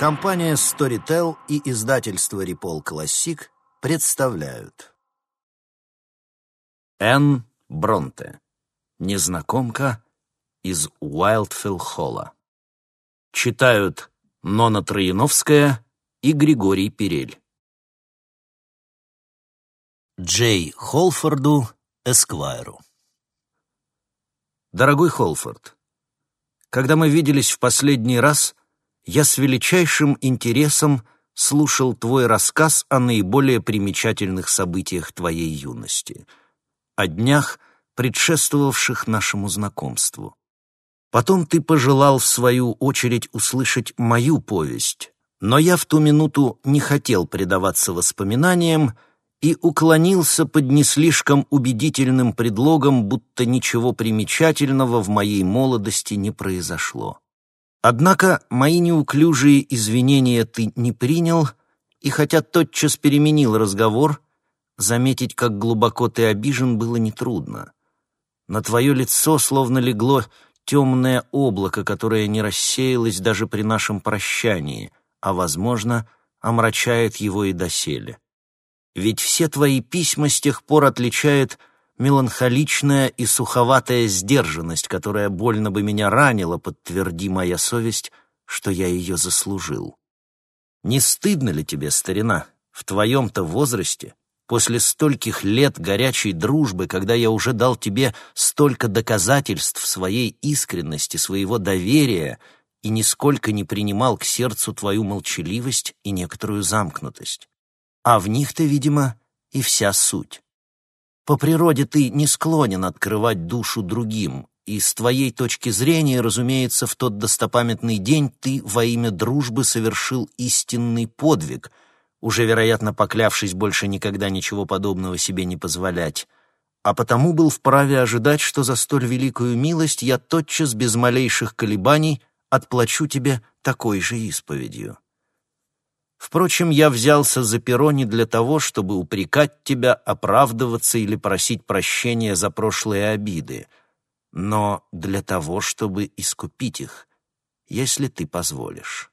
Компания Storytel и издательство Репол Классик представляют. Энн Бронте. Незнакомка из Уайлдфилл-Холла Читают Нона Трояновская и Григорий Перель Джей Холфорду, Эсквайру. Дорогой Холфорд, когда мы виделись в последний раз — я с величайшим интересом слушал твой рассказ о наиболее примечательных событиях твоей юности, о днях, предшествовавших нашему знакомству. Потом ты пожелал в свою очередь услышать мою повесть, но я в ту минуту не хотел предаваться воспоминаниям и уклонился под не слишком убедительным предлогом, будто ничего примечательного в моей молодости не произошло. Однако мои неуклюжие извинения ты не принял, и хотя тотчас переменил разговор, заметить, как глубоко ты обижен, было нетрудно. На твое лицо словно легло темное облако, которое не рассеялось даже при нашем прощании, а, возможно, омрачает его и доселе. Ведь все твои письма с тех пор отличает меланхоличная и суховатая сдержанность, которая больно бы меня ранила, подтверди моя совесть, что я ее заслужил. Не стыдно ли тебе, старина, в твоем-то возрасте, после стольких лет горячей дружбы, когда я уже дал тебе столько доказательств своей искренности, своего доверия и нисколько не принимал к сердцу твою молчаливость и некоторую замкнутость? А в них-то, видимо, и вся суть. По природе ты не склонен открывать душу другим, и с твоей точки зрения, разумеется, в тот достопамятный день ты во имя дружбы совершил истинный подвиг, уже, вероятно, поклявшись больше никогда ничего подобного себе не позволять, а потому был вправе ожидать, что за столь великую милость я тотчас, без малейших колебаний, отплачу тебе такой же исповедью. Впрочем, я взялся за перо не для того, чтобы упрекать тебя, оправдываться или просить прощения за прошлые обиды, но для того, чтобы искупить их, если ты позволишь.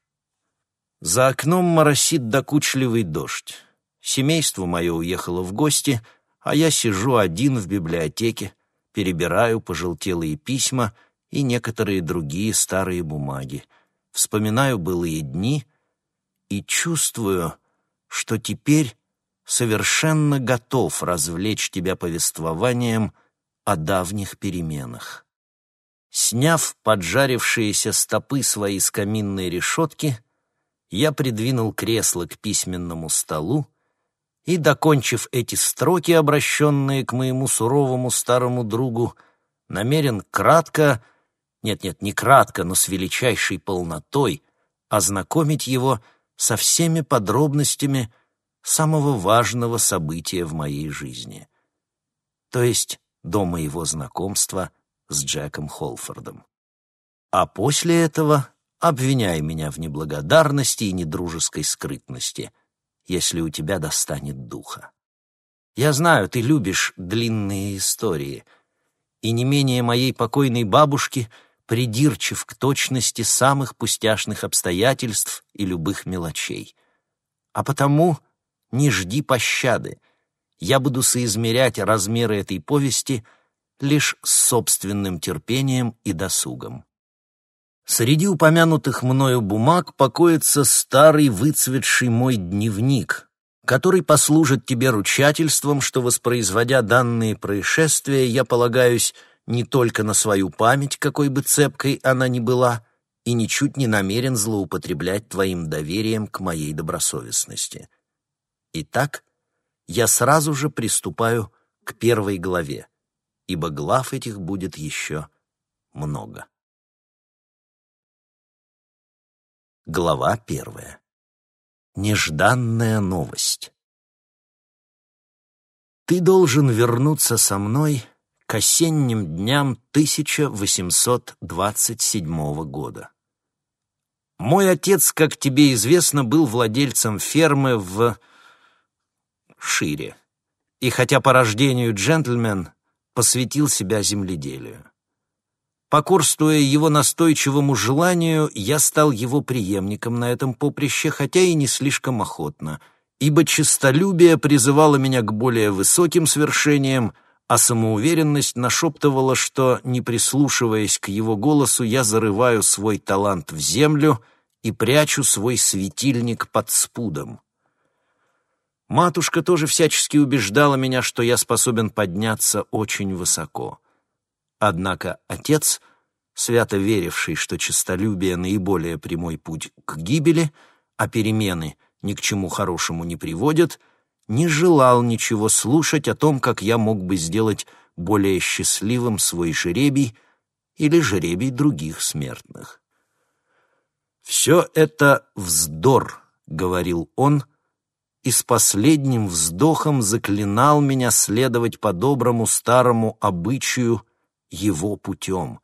За окном моросит докучливый дождь. Семейство мое уехало в гости, а я сижу один в библиотеке, перебираю пожелтелые письма и некоторые другие старые бумаги. Вспоминаю былые дни — и чувствую, что теперь совершенно готов развлечь тебя повествованием о давних переменах. Сняв поджарившиеся стопы своей с каминной решетки, я придвинул кресло к письменному столу и, докончив эти строки, обращенные к моему суровому старому другу, намерен кратко, нет-нет, не кратко, но с величайшей полнотой, ознакомить его со всеми подробностями самого важного события в моей жизни, то есть до моего знакомства с Джеком Холфордом. А после этого обвиняй меня в неблагодарности и недружеской скрытности, если у тебя достанет духа. Я знаю, ты любишь длинные истории, и не менее моей покойной бабушки — придирчив к точности самых пустяшных обстоятельств и любых мелочей. А потому не жди пощады. Я буду соизмерять размеры этой повести лишь с собственным терпением и досугом. Среди упомянутых мною бумаг покоится старый выцветший мой дневник, который послужит тебе ручательством, что, воспроизводя данные происшествия, я полагаюсь не только на свою память, какой бы цепкой она ни была, и ничуть не намерен злоупотреблять твоим доверием к моей добросовестности. Итак, я сразу же приступаю к первой главе, ибо глав этих будет еще много. Глава первая. Нежданная новость. Ты должен вернуться со мной к осенним дням 1827 года. Мой отец, как тебе известно, был владельцем фермы в Шире, и хотя по рождению джентльмен, посвятил себя земледелию. Покорствуя его настойчивому желанию, я стал его преемником на этом поприще, хотя и не слишком охотно, ибо честолюбие призывало меня к более высоким свершениям, а самоуверенность нашептывала, что, не прислушиваясь к его голосу, я зарываю свой талант в землю и прячу свой светильник под спудом. Матушка тоже всячески убеждала меня, что я способен подняться очень высоко. Однако отец, свято веривший, что честолюбие — наиболее прямой путь к гибели, а перемены ни к чему хорошему не приводят, не желал ничего слушать о том, как я мог бы сделать более счастливым свой жребий или жребий других смертных. «Все это вздор», — говорил он, и с последним вздохом заклинал меня следовать по доброму старому обычаю его путем,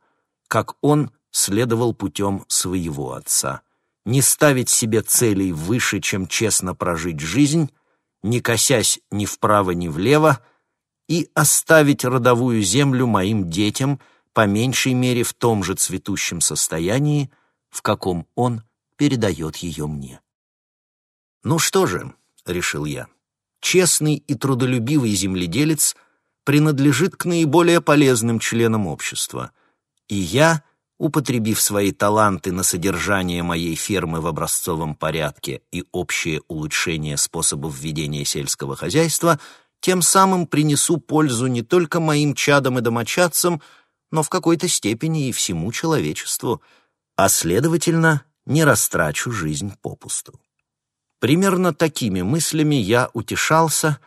как он следовал путем своего отца. Не ставить себе целей выше, чем честно прожить жизнь, не косясь ни вправо, ни влево, и оставить родовую землю моим детям, по меньшей мере в том же цветущем состоянии, в каком он передает ее мне. «Ну что же», — решил я, — «честный и трудолюбивый земледелец принадлежит к наиболее полезным членам общества, и я — употребив свои таланты на содержание моей фермы в образцовом порядке и общее улучшение способов ведения сельского хозяйства, тем самым принесу пользу не только моим чадам и домочадцам, но в какой-то степени и всему человечеству, а, следовательно, не растрачу жизнь попусту. Примерно такими мыслями я утешался,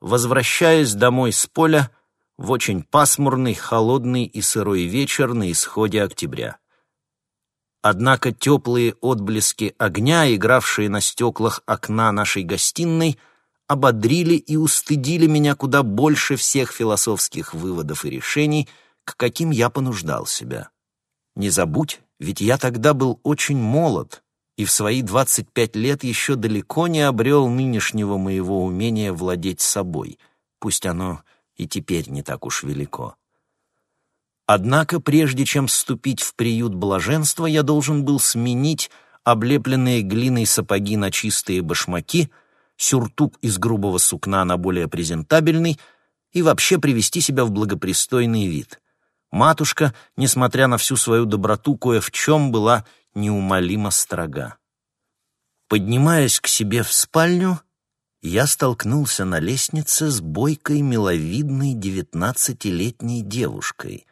возвращаясь домой с поля в очень пасмурный, холодный и сырой вечер на исходе октября. Однако теплые отблески огня, игравшие на стеклах окна нашей гостиной, ободрили и устыдили меня куда больше всех философских выводов и решений, к каким я понуждал себя. Не забудь, ведь я тогда был очень молод и в свои 25 лет еще далеко не обрел нынешнего моего умения владеть собой, пусть оно и теперь не так уж велико. Однако, прежде чем вступить в приют блаженства, я должен был сменить облепленные глиной сапоги на чистые башмаки, сюртук из грубого сукна на более презентабельный и вообще привести себя в благопристойный вид. Матушка, несмотря на всю свою доброту, кое в чем была неумолимо строга. Поднимаясь к себе в спальню, я столкнулся на лестнице с бойкой, миловидной девятнадцатилетней девушкой,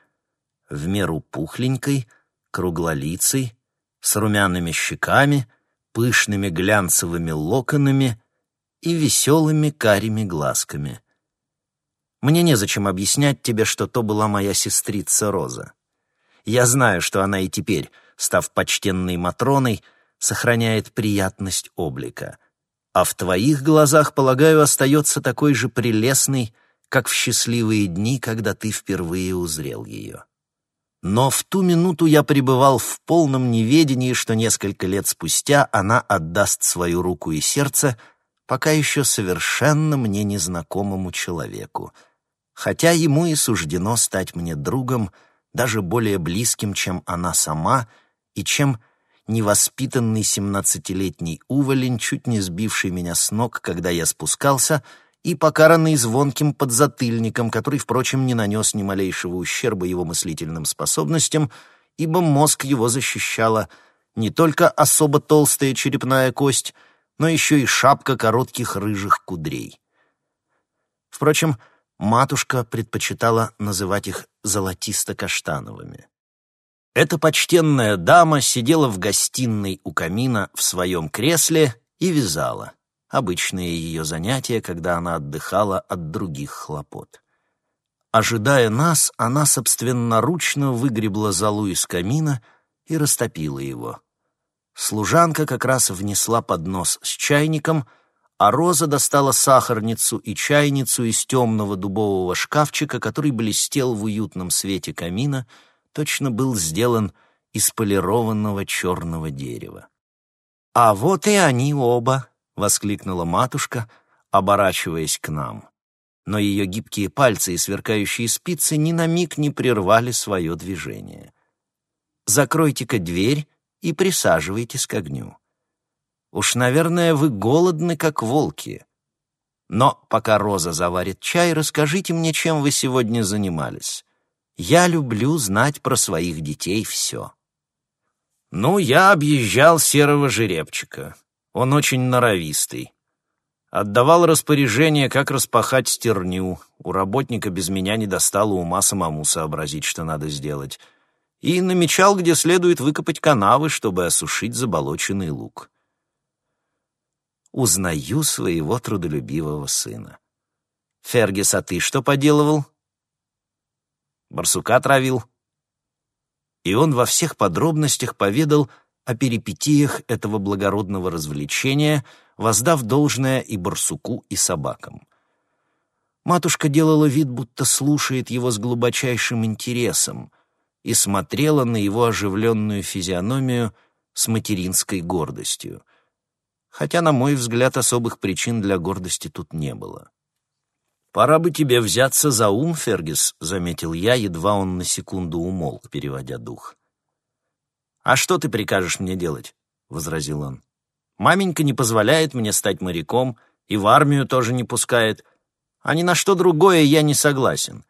в меру пухленькой, круглолицей, с румяными щеками, пышными глянцевыми локонами и веселыми карими глазками. Мне незачем объяснять тебе, что то была моя сестрица Роза. Я знаю, что она и теперь, став почтенной Матроной, сохраняет приятность облика — а в твоих глазах, полагаю, остается такой же прелестной, как в счастливые дни, когда ты впервые узрел ее. Но в ту минуту я пребывал в полном неведении, что несколько лет спустя она отдаст свою руку и сердце пока еще совершенно мне незнакомому человеку, хотя ему и суждено стать мне другом, даже более близким, чем она сама, и чем невоспитанный семнадцатилетний уволень, чуть не сбивший меня с ног, когда я спускался, и покаранный звонким подзатыльником, который, впрочем, не нанес ни малейшего ущерба его мыслительным способностям, ибо мозг его защищала не только особо толстая черепная кость, но еще и шапка коротких рыжих кудрей. Впрочем, матушка предпочитала называть их золотисто-каштановыми. Эта почтенная дама сидела в гостиной у камина в своем кресле и вязала. Обычное ее занятие, когда она отдыхала от других хлопот. Ожидая нас, она собственноручно выгребла золу из камина и растопила его. Служанка как раз внесла поднос с чайником, а Роза достала сахарницу и чайницу из темного дубового шкафчика, который блестел в уютном свете камина — точно был сделан из полированного черного дерева. «А вот и они оба!» — воскликнула матушка, оборачиваясь к нам. Но ее гибкие пальцы и сверкающие спицы ни на миг не прервали свое движение. закройте-ка дверь и присаживайтесь к огню. Уж, наверное, вы голодны, как волки. Но пока Роза заварит чай, расскажите мне, чем вы сегодня занимались. Я люблю знать про своих детей все. Ну, я объезжал серого жеребчика. Он очень норовистый. Отдавал распоряжение, как распахать стерню. У работника без меня не достало ума самому сообразить, что надо сделать. И намечал, где следует выкопать канавы, чтобы осушить заболоченный луг. Узнаю своего трудолюбивого сына. «Фергис, а ты что поделывал?» «Барсука травил», и он во всех подробностях поведал о перипетиях этого благородного развлечения, воздав должное и барсуку, и собакам. Матушка делала вид, будто слушает его с глубочайшим интересом и смотрела на его оживленную физиономию с материнской гордостью, хотя, на мой взгляд, особых причин для гордости тут не было. «Пора бы тебе взяться за ум, Фергис», — заметил я, едва он на секунду умолк, переводя дух. «А что ты прикажешь мне делать?» — возразил он. «Маменька не позволяет мне стать моряком, и в армию тоже не пускает. А ни на что другое я не согласен.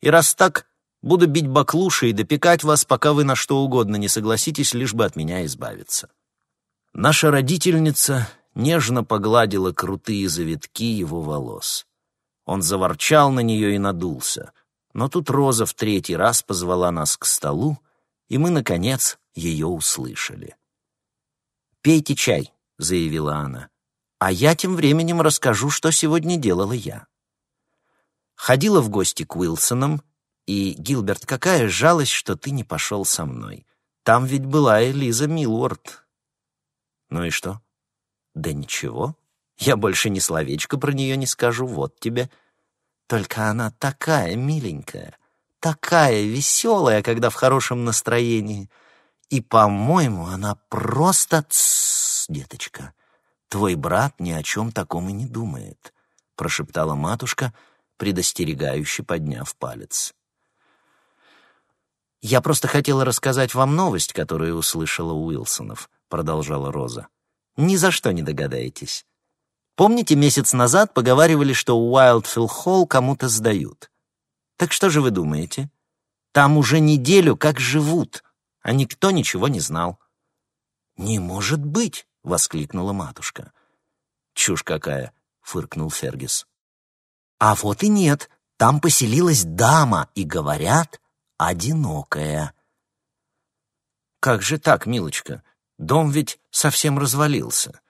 И раз так, буду бить баклуши и допекать вас, пока вы на что угодно не согласитесь, лишь бы от меня избавиться». Наша родительница нежно погладила крутые завитки его волос. Он заворчал на нее и надулся. Но тут Роза в третий раз позвала нас к столу, и мы, наконец, ее услышали. «Пейте чай», — заявила она, — «а я тем временем расскажу, что сегодня делала я». Ходила в гости к Уилсонам, и, Гилберт, какая жалость, что ты не пошел со мной. Там ведь была Элиза Милуорд. Ну и что? Да ничего. Я больше ни словечко про нее не скажу, вот тебе. Только она такая миленькая, такая веселая, когда в хорошем настроении. И, по-моему, она просто... Тссс, деточка, твой брат ни о чем таком и не думает, прошептала матушка, предостерегающе подняв палец. «Я просто хотела рассказать вам новость, которую услышала Уилсонов», — продолжала Роза. «Ни за что не догадаетесь. Помните, месяц назад поговаривали, что Уайлдфилл Холл кому-то сдают? Так что же вы думаете? Там уже неделю как живут, а никто ничего не знал. «Не может быть!» — воскликнула матушка. «Чушь какая!» — фыркнул Фергис. «А вот и нет. Там поселилась дама, и, говорят, одинокая». «Как же так, милочка? Дом ведь совсем развалился».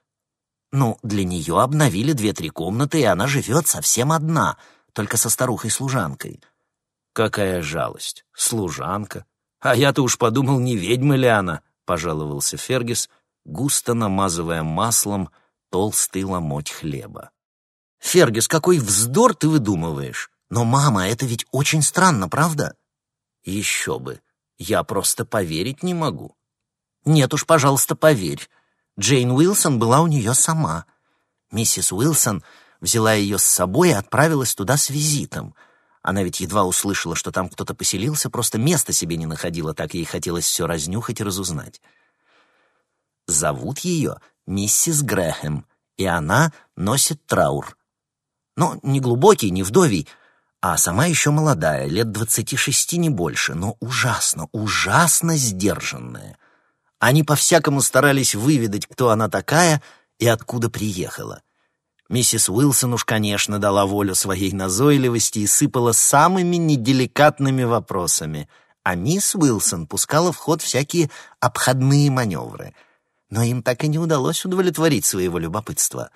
Ну, для нее обновили две-три комнаты, и она живет совсем одна, только со старухой-служанкой. Какая жалость! Служанка! А я-то уж подумал, не ведьма ли она, — пожаловался Фергис, густо намазывая маслом толстый ломоть хлеба. «Фергис, какой вздор ты выдумываешь! Но, мама, это ведь очень странно, правда?» «Еще бы! Я просто поверить не могу». «Нет уж, пожалуйста, поверь. Джейн Уилсон была у нее сама. Миссис Уилсон взяла ее с собой и отправилась туда с визитом. Она ведь едва услышала, что там кто-то поселился, просто места себе не находила, так ей хотелось все разнюхать и разузнать. Зовут ее миссис Грэхэм, и она носит траур. Но не глубокий, не вдовий, а сама еще молодая, лет двадцати шести, не больше, но ужасно, ужасно сдержанная. Они по-всякому старались выведать, кто она такая и откуда приехала. Миссис Уилсон уж, конечно, дала волю своей назойливости и сыпала самыми неделикатными вопросами, а мисс Уилсон пускала в ход всякие обходные маневры. Но им так и не удалось удовлетворить своего любопытства.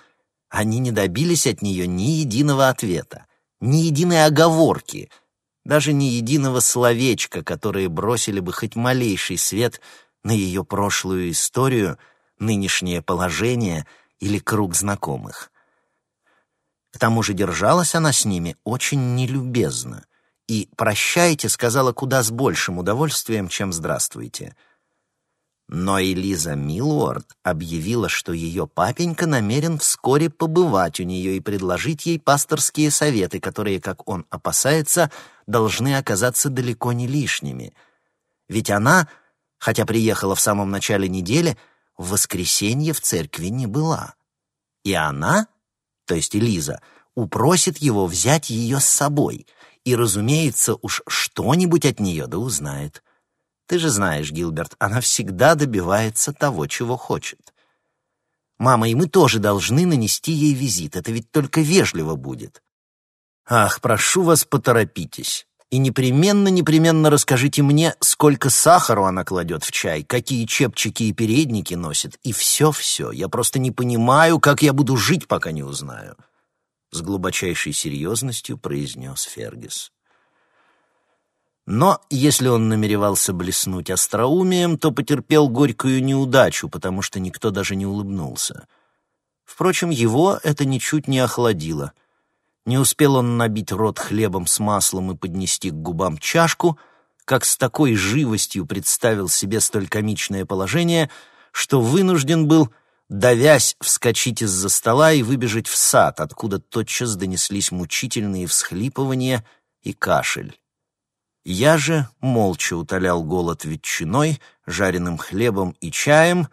Они не добились от нее ни единого ответа, ни единой оговорки, даже ни единого словечка, которые бросили бы хоть малейший свет — на ее прошлую историю, нынешнее положение или круг знакомых. К тому же держалась она с ними очень нелюбезно и «прощайте» сказала куда с большим удовольствием, чем «здравствуйте». Но Элиза Милуорд объявила, что ее папенька намерен вскоре побывать у нее и предложить ей пасторские советы, которые, как он опасается, должны оказаться далеко не лишними. Ведь она хотя приехала в самом начале недели, в воскресенье в церкви не была. И она, то есть Элиза, упросит его взять ее с собой, и, разумеется, уж что-нибудь от нее да узнает. Ты же знаешь, Гилберт, она всегда добивается того, чего хочет. Мама, и мы тоже должны нанести ей визит, это ведь только вежливо будет. Ах, прошу вас, поторопитесь. И непременно-непременно расскажите мне, сколько сахару она кладет в чай, какие чепчики и передники носит, и все-все. Я просто не понимаю, как я буду жить, пока не узнаю. С глубочайшей серьезностью произнес Фергис. Но если он намеревался блеснуть остроумием, то потерпел горькую неудачу, потому что никто даже не улыбнулся. Впрочем, его это ничуть не охладило. Не успел он набить рот хлебом с маслом и поднести к губам чашку, как с такой живостью представил себе столь комичное положение, что вынужден был, давясь, вскочить из-за стола и выбежать в сад, откуда тотчас донеслись мучительные всхлипывания и кашель. Я же молча утолял голод ветчиной, жареным хлебом и чаем,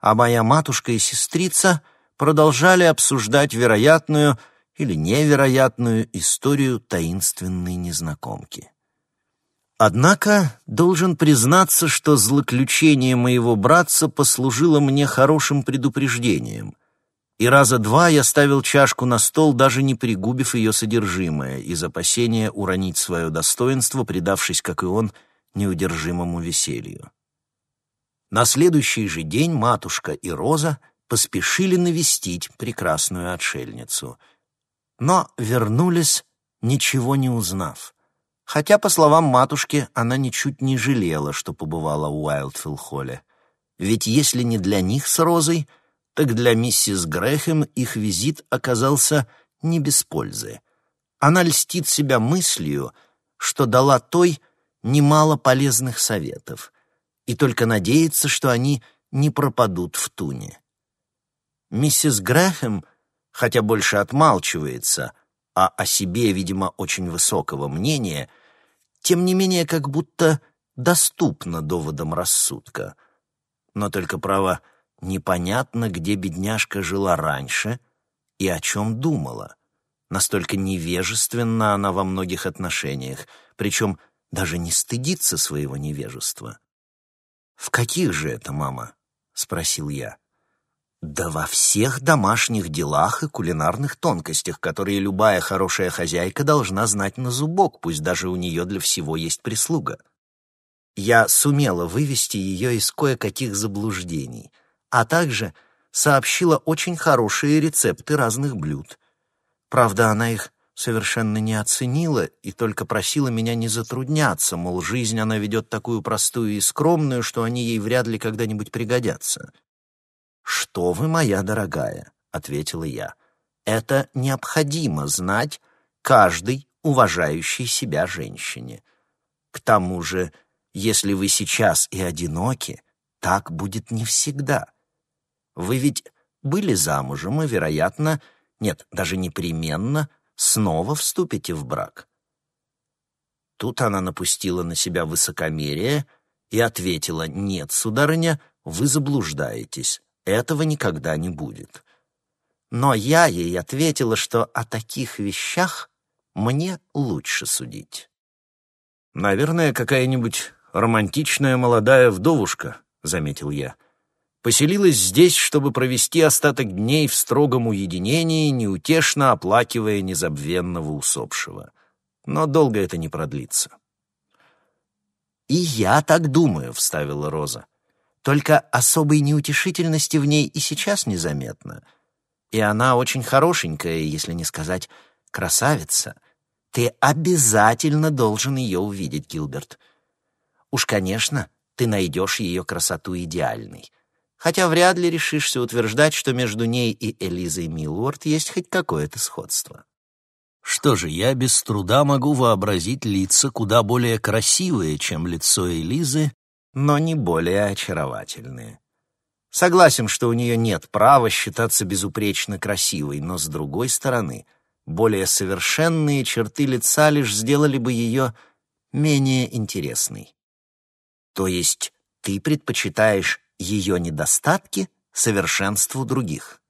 а моя матушка и сестрица продолжали обсуждать вероятную или невероятную историю таинственной незнакомки. Однако должен признаться, что злоключение моего братца послужило мне хорошим предупреждением, и раза два я ставил чашку на стол, даже не пригубив ее содержимое, из опасения уронить свое достоинство, предавшись, как и он, неудержимому веселью. На следующий же день матушка и Роза поспешили навестить прекрасную отшельницу, но вернулись, ничего не узнав. Хотя, по словам матушки, она ничуть не жалела, что побывала у Уайлдфилл-холле. Ведь если не для них с Розой — так для миссис Грэхэм их визит оказался не без пользы. Она льстит себя мыслью, что дала той немало полезных советов, и только надеется, что они не пропадут в туне. Миссис Грэхэм, хотя больше отмалчивается, а о себе, видимо, очень высокого мнения, тем не менее как будто доступна доводам рассудка. Но только право Непонятно, где бедняжка жила раньше и о чем думала. Настолько невежественна она во многих отношениях, причем даже не стыдится своего невежества. «В каких же это, мама?» — спросил я. «Да во всех домашних делах и кулинарных тонкостях, которые любая хорошая хозяйка должна знать на зубок, пусть даже у нее для всего есть прислуга. Я сумела вывести ее из кое-каких заблуждений, а также сообщила очень хорошие рецепты разных блюд. Правда, она их совершенно не оценила и только просила меня не затрудняться, мол, жизнь она ведет такую простую и скромную, что они ей вряд ли когда-нибудь пригодятся. «Что вы, моя дорогая?» — ответила я. «Это необходимо знать каждой уважающей себя женщине. К тому же, если вы сейчас и одиноки, так будет не всегда. Вы ведь были замужем и, вероятно, нет, даже непременно, снова вступите в брак. Тут она напустила на себя высокомерие и ответила, «Нет, сударыня, вы заблуждаетесь, этого никогда не будет». Но я ей ответила, что о таких вещах мне лучше судить. «Наверное, какая-нибудь романтичная молодая вдовушка», — заметил я поселилась здесь, чтобы провести остаток дней в строгом уединении, неутешно оплакивая незабвенного усопшего. Но долго это не продлится. «И я так думаю», — вставила Роза. «Только особой неутешительности в ней и сейчас незаметно. И она очень хорошенькая, если не сказать красавица. Ты обязательно должен ее увидеть, Гилберт. Уж, конечно, ты найдешь ее красоту идеальной хотя вряд ли решишься утверждать, что между ней и Элизой Милуорд есть хоть какое-то сходство. Что же, я без труда могу вообразить лица куда более красивые, чем лицо Элизы, но не более очаровательные. Согласен, что у нее нет права считаться безупречно красивой, но, с другой стороны, более совершенные черты лица лишь сделали бы ее менее интересной. То есть ты предпочитаешь ее недостатки совершенству других.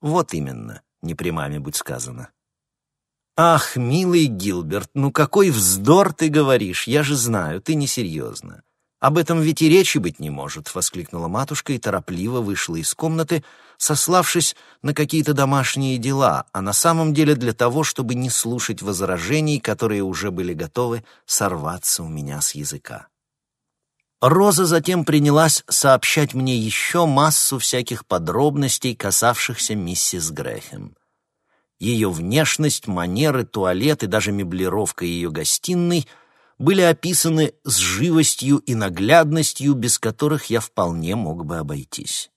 Вот именно, не прямами будь сказано. «Ах, милый Гилберт, ну какой вздор ты говоришь, я же знаю, ты несерьезно. Об этом ведь и речи быть не может», — воскликнула матушка и торопливо вышла из комнаты, сославшись на какие-то домашние дела, а на самом деле для того, чтобы не слушать возражений, которые уже были готовы сорваться у меня с языка. Роза затем принялась сообщать мне еще массу всяких подробностей, касавшихся миссис Грэхэм. Ее внешность, манеры, туалет и даже меблировка ее гостиной были описаны с живостью и наглядностью, без которых я вполне мог бы обойтись.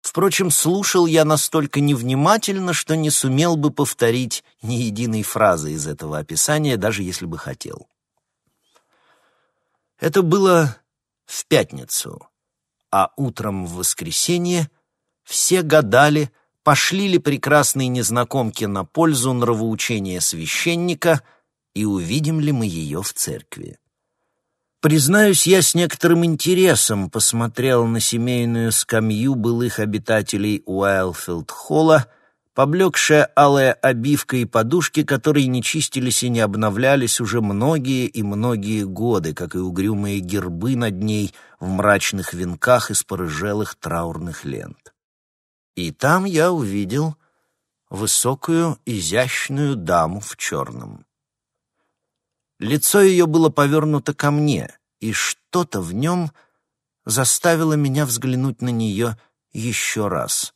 Впрочем, слушал я настолько невнимательно, что не сумел бы повторить ни единой фразы из этого описания, даже если бы хотел. Это было в пятницу, а утром в воскресенье все гадали, пошли ли прекрасные незнакомки на пользу нравоучения священника и увидим ли мы ее в церкви. Признаюсь, я с некоторым интересом посмотрел на семейную скамью былых обитателей Уайлфилд-холла, поблекшая алая обивка и подушки, которые не чистились и не обновлялись уже многие и многие годы, как и угрюмые гербы над ней в мрачных венках из порыжелых траурных лент. И там я увидел высокую, изящную даму в черном. Лицо ее было повернуто ко мне, и что-то в нем заставило меня взглянуть на нее еще раз.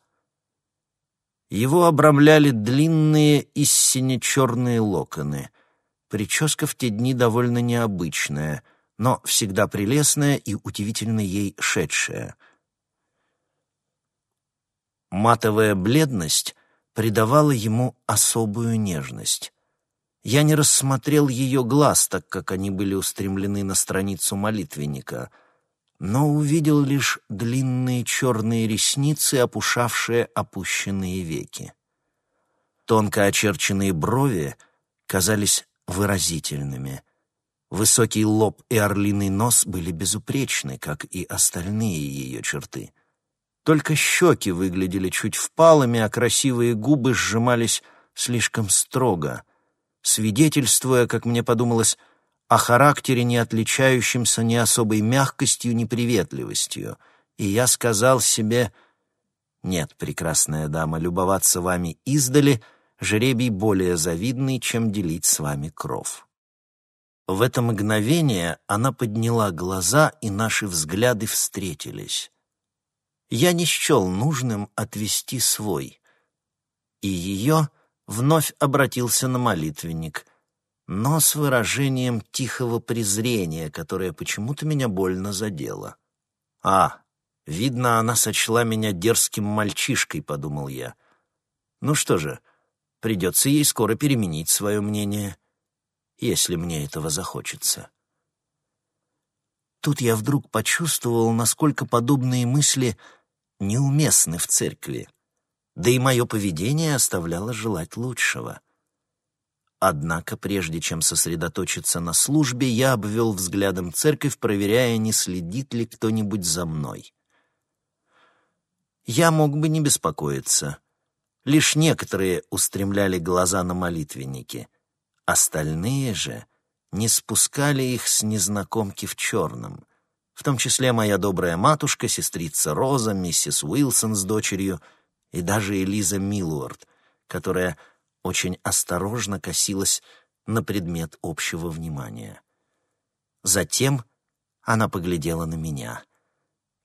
Его обрамляли длинные и сине-черные локоны. Прическа в те дни довольно необычная, но всегда прелестная и удивительно ей шедшая — Матовая бледность придавала ему особую нежность. Я не рассмотрел ее глаз, так как они были устремлены на страницу молитвенника, но увидел лишь длинные черные ресницы, опушавшие опущенные веки. Тонко очерченные брови казались выразительными. Высокий лоб и орлиный нос были безупречны, как и остальные ее черты — только щеки выглядели чуть впалыми, а красивые губы сжимались слишком строго, свидетельствуя, как мне подумалось, о характере, не отличающемся ни особой мягкостью, ни приветливостью. И я сказал себе, «Нет, прекрасная дама, любоваться вами издали — жребий более завидный, чем делить с вами кров». В это мгновение она подняла глаза, и наши взгляды встретились я не счел нужным отвести свой. И ее вновь обратился на молитвенник, но с выражением тихого презрения, которое почему-то меня больно задело. «А, видно, она сочла меня дерзким мальчишкой», — подумал я. «Ну что же, придется ей скоро переменить свое мнение, если мне этого захочется». Тут я вдруг почувствовал, насколько подобные мысли — неуместны в церкви, да и мое поведение оставляло желать лучшего. Однако, прежде чем сосредоточиться на службе, я обвел взглядом церковь, проверяя, не следит ли кто-нибудь за мной. Я мог бы не беспокоиться. Лишь некоторые устремляли глаза на молитвенники. Остальные же не спускали их с незнакомки в черном — в том числе моя добрая матушка, сестрица Роза, миссис Уилсон с дочерью и даже Элиза Милуард, которая очень осторожно косилась на предмет общего внимания. Затем она поглядела на меня,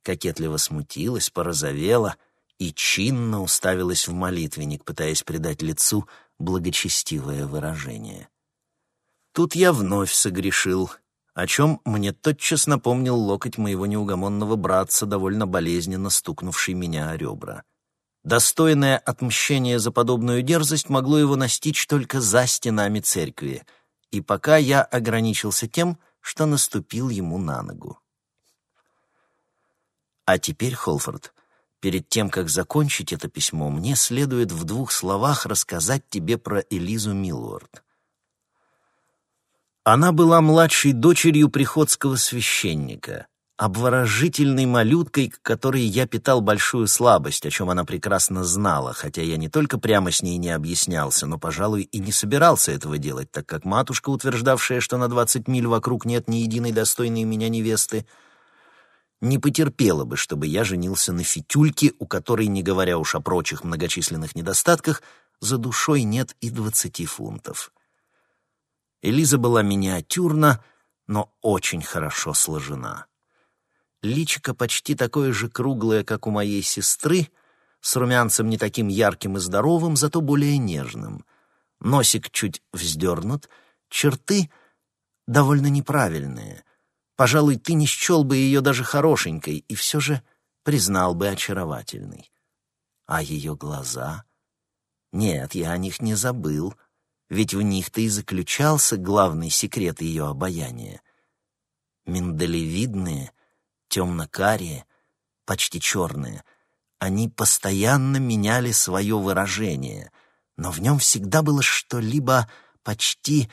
кокетливо смутилась, порозовела и чинно уставилась в молитвенник, пытаясь придать лицу благочестивое выражение. Тут я вновь согрешил о чем мне тотчас напомнил локоть моего неугомонного братца, довольно болезненно стукнувший меня о ребра. Достойное отмщение за подобную дерзость могло его настичь только за стенами церкви, и пока я ограничился тем, что наступил ему на ногу. А теперь, Холфорд, перед тем, как закончить это письмо, мне следует в двух словах рассказать тебе про Элизу Милуард. Она была младшей дочерью приходского священника, обворожительной малюткой, к которой я питал большую слабость, о чем она прекрасно знала, хотя я не только прямо с ней не объяснялся, но, пожалуй, и не собирался этого делать, так как матушка, утверждавшая, что на двадцать миль вокруг нет ни единой достойной меня невесты, не потерпела бы, чтобы я женился на фитюльке, у которой, не говоря уж о прочих многочисленных недостатках, за душой нет и двадцати фунтов. Элиза была миниатюрна, но очень хорошо сложена. Личико почти такое же круглое, как у моей сестры, с румянцем не таким ярким и здоровым, зато более нежным. Носик чуть вздернут, черты довольно неправильные. Пожалуй, ты не счел бы ее даже хорошенькой и все же признал бы очаровательной. А ее глаза? Нет, я о них не забыл, ведь в них-то и заключался главный секрет ее обаяния. Миндалевидные — темно-карие, почти черные. Они постоянно меняли свое выражение, но в нем всегда было что-либо почти,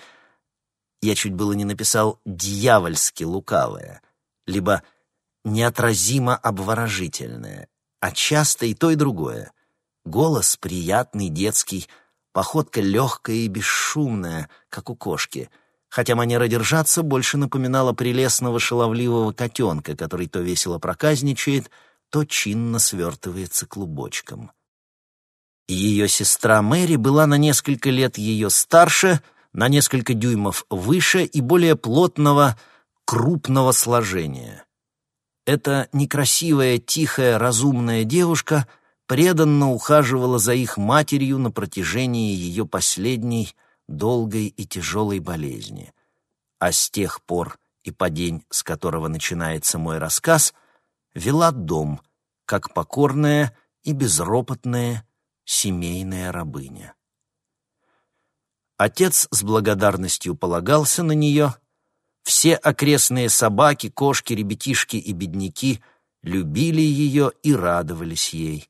я чуть было не написал «дьявольски лукавое», либо неотразимо обворожительное, а часто и то, и другое. Голос приятный, детский, походка легкая и бесшумная, как у кошки — хотя манера держаться больше напоминала прелестного шаловливого котенка, который то весело проказничает, то чинно свертывается клубочком. Ее сестра Мэри была на несколько лет ее старше, на несколько дюймов выше и более плотного, крупного сложения. Эта некрасивая, тихая, разумная девушка преданно ухаживала за их матерью на протяжении ее последней, долгой и тяжелой болезни. А с тех пор и по день, с которого начинается мой рассказ, вела дом, как покорная и безропотная семейная рабыня. Отец с благодарностью полагался на нее. Все окрестные собаки, кошки, ребятишки и бедняки любили ее и радовались ей.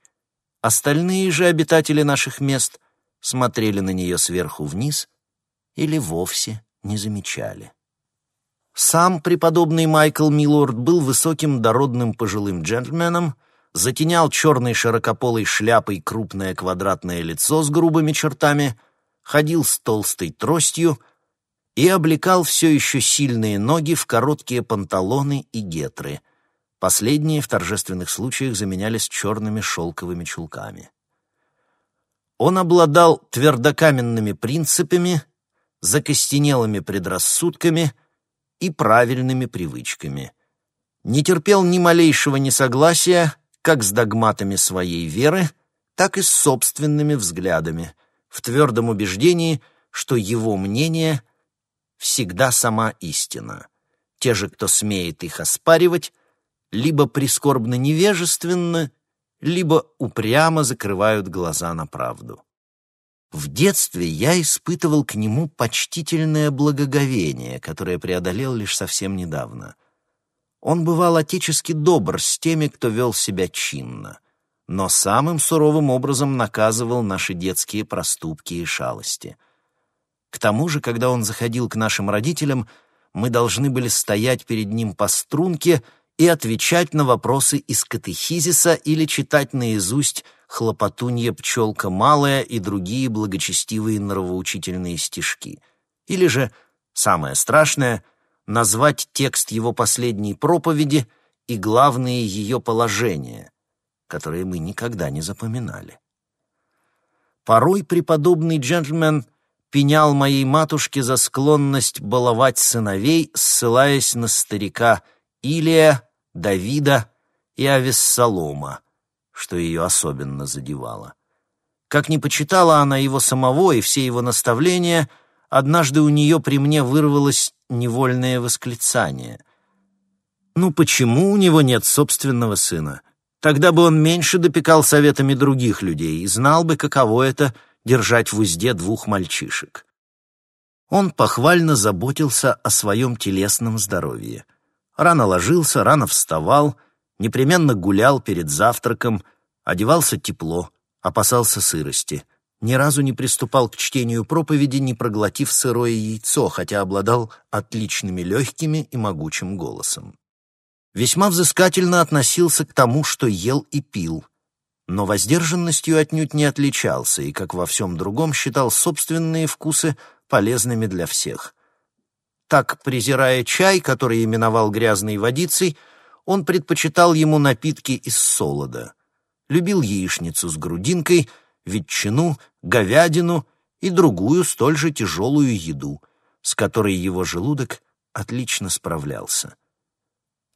Остальные же обитатели наших мест смотрели на нее сверху вниз или вовсе не замечали. Сам преподобный Майкл Миллорд был высоким дородным пожилым джентльменом, затенял черной широкополой шляпой крупное квадратное лицо с грубыми чертами, ходил с толстой тростью и облекал все еще сильные ноги в короткие панталоны и гетры. Последние в торжественных случаях заменялись черными шелковыми чулками. Он обладал твердокаменными принципами, закостенелыми предрассудками и правильными привычками. Не терпел ни малейшего несогласия как с догматами своей веры, так и с собственными взглядами, в твердом убеждении, что его мнение всегда сама истина. Те же, кто смеет их оспаривать, либо прискорбно невежественны, либо упрямо закрывают глаза на правду. В детстве я испытывал к нему почтительное благоговение, которое преодолел лишь совсем недавно. Он бывал отечески добр с теми, кто вел себя чинно, но самым суровым образом наказывал наши детские проступки и шалости. К тому же, когда он заходил к нашим родителям, мы должны были стоять перед ним по струнке и отвечать на вопросы из катехизиса или читать наизусть хлопотунья пчелка малая и другие благочестивые нравоучительные стишки. Или же, самое страшное, назвать текст его последней проповеди и главные ее положения, которые мы никогда не запоминали. Порой преподобный джентльмен пенял моей матушке за склонность баловать сыновей, ссылаясь на старика Илия, Давида и Авессалома, что ее особенно задевало. Как не почитала она его самого и все его наставления, однажды у нее при мне вырвалось невольное восклицание. «Ну почему у него нет собственного сына? Тогда бы он меньше допекал советами других людей и знал бы, каково это — держать в узде двух мальчишек». Он похвально заботился о своем телесном здоровье. Рано ложился, рано вставал — непременно гулял перед завтраком, одевался тепло, опасался сырости. Ни разу не приступал к чтению проповеди, не проглотив сырое яйцо, хотя обладал отличными легкими и могучим голосом. весьма взыскательно относился к тому, что ел и пил, но воздержанностью отнюдь не отличался и, как во всем другом, считал собственные вкусы полезными для всех. Так, презирая чай, который именовал грязной водицей, он предпочитал ему напитки из солода. Любил яичницу с грудинкой, ветчину, говядину и другую столь же тяжелую еду, с которой его желудок отлично справлялся.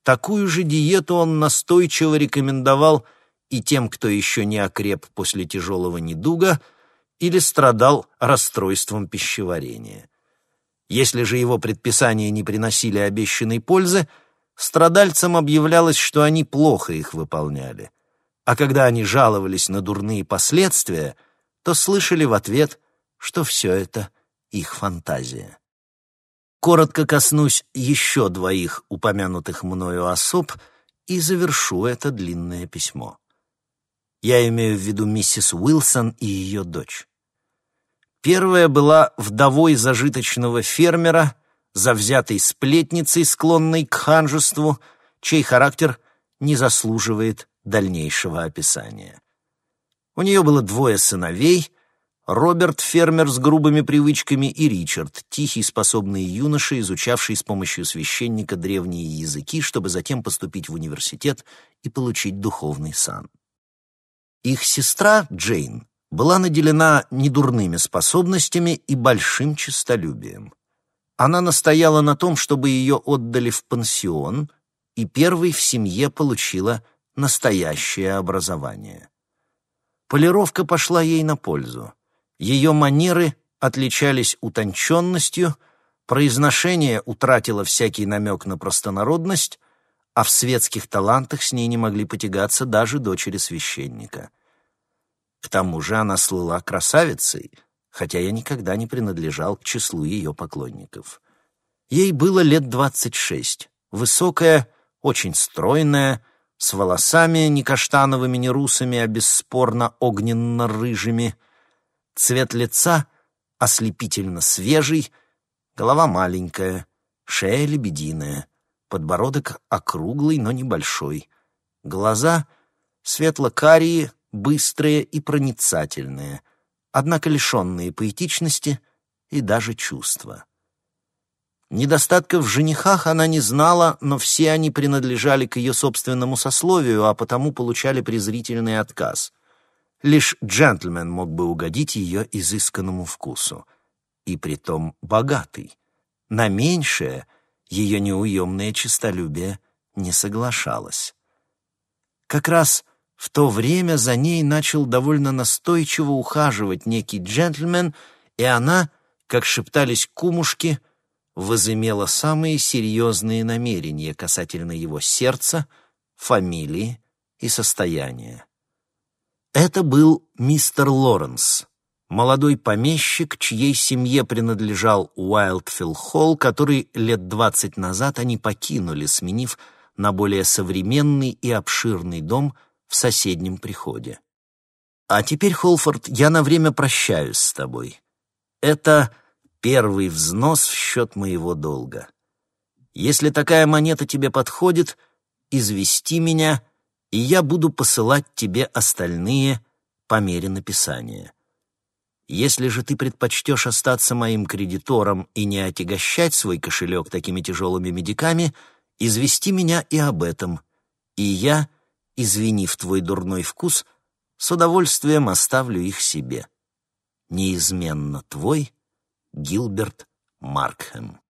Такую же диету он настойчиво рекомендовал и тем, кто еще не окреп после тяжелого недуга или страдал расстройством пищеварения. Если же его предписания не приносили обещанной пользы, страдальцам объявлялось, что они плохо их выполняли. А когда они жаловались на дурные последствия, то слышали в ответ, что все это их фантазия. Коротко коснусь еще двоих упомянутых мною особ и завершу это длинное письмо. Я имею в виду миссис Уилсон и ее дочь. Первая была вдовой зажиточного фермера, завзятой сплетницей, склонной к ханжеству, чей характер не заслуживает дальнейшего описания. У нее было двое сыновей — Роберт — фермер с грубыми привычками, и Ричард — тихий, способный юноша, изучавший с помощью священника древние языки, чтобы затем поступить в университет и получить духовный сан. Их сестра, Джейн, была наделена недурными способностями и большим честолюбием. Она настояла на том, чтобы ее отдали в пансион, и первой в семье получила настоящее образование. Полировка пошла ей на пользу. Ее манеры отличались утонченностью, произношение утратило всякий намек на простонародность, а в светских талантах с ней не могли потягаться даже дочери священника — к тому же она слыла красавицей, хотя я никогда не принадлежал к числу ее поклонников. Ей было лет двадцать шесть, высокая, очень стройная, с волосами не каштановыми, не русыми, а бесспорно огненно-рыжими, цвет лица ослепительно свежий, голова маленькая, шея лебединая, подбородок округлый, но небольшой, глаза светло-карие, быстрые и проницательные, однако лишенные поэтичности и даже чувства. Недостатков в женихах она не знала, но все они принадлежали к ее собственному сословию, а потому получали презрительный отказ. Лишь джентльмен мог бы угодить ее изысканному вкусу. И притом богатый. На меньшее ее неуемное честолюбие не соглашалось. Как раз в то время за ней начал довольно настойчиво ухаживать некий джентльмен, и она, как шептались кумушки, возымела самые серьезные намерения касательно его сердца, фамилии и состояния. Это был мистер Лоренс, молодой помещик, чьей семье принадлежал Уайлдфилл Холл, который лет двадцать назад они покинули, сменив на более современный и обширный дом – в соседнем приходе. А теперь, Холфорд, я на время прощаюсь с тобой. Это первый взнос в счет моего долга. Если такая монета тебе подходит, извести меня, и я буду посылать тебе остальные по мере написания. Если же ты предпочтешь остаться моим кредитором и не отягощать свой кошелек такими тяжелыми медиками, извести меня и об этом, и я — извинив твой дурной вкус, с удовольствием оставлю их себе. Неизменно твой Гилберт Маркхэм.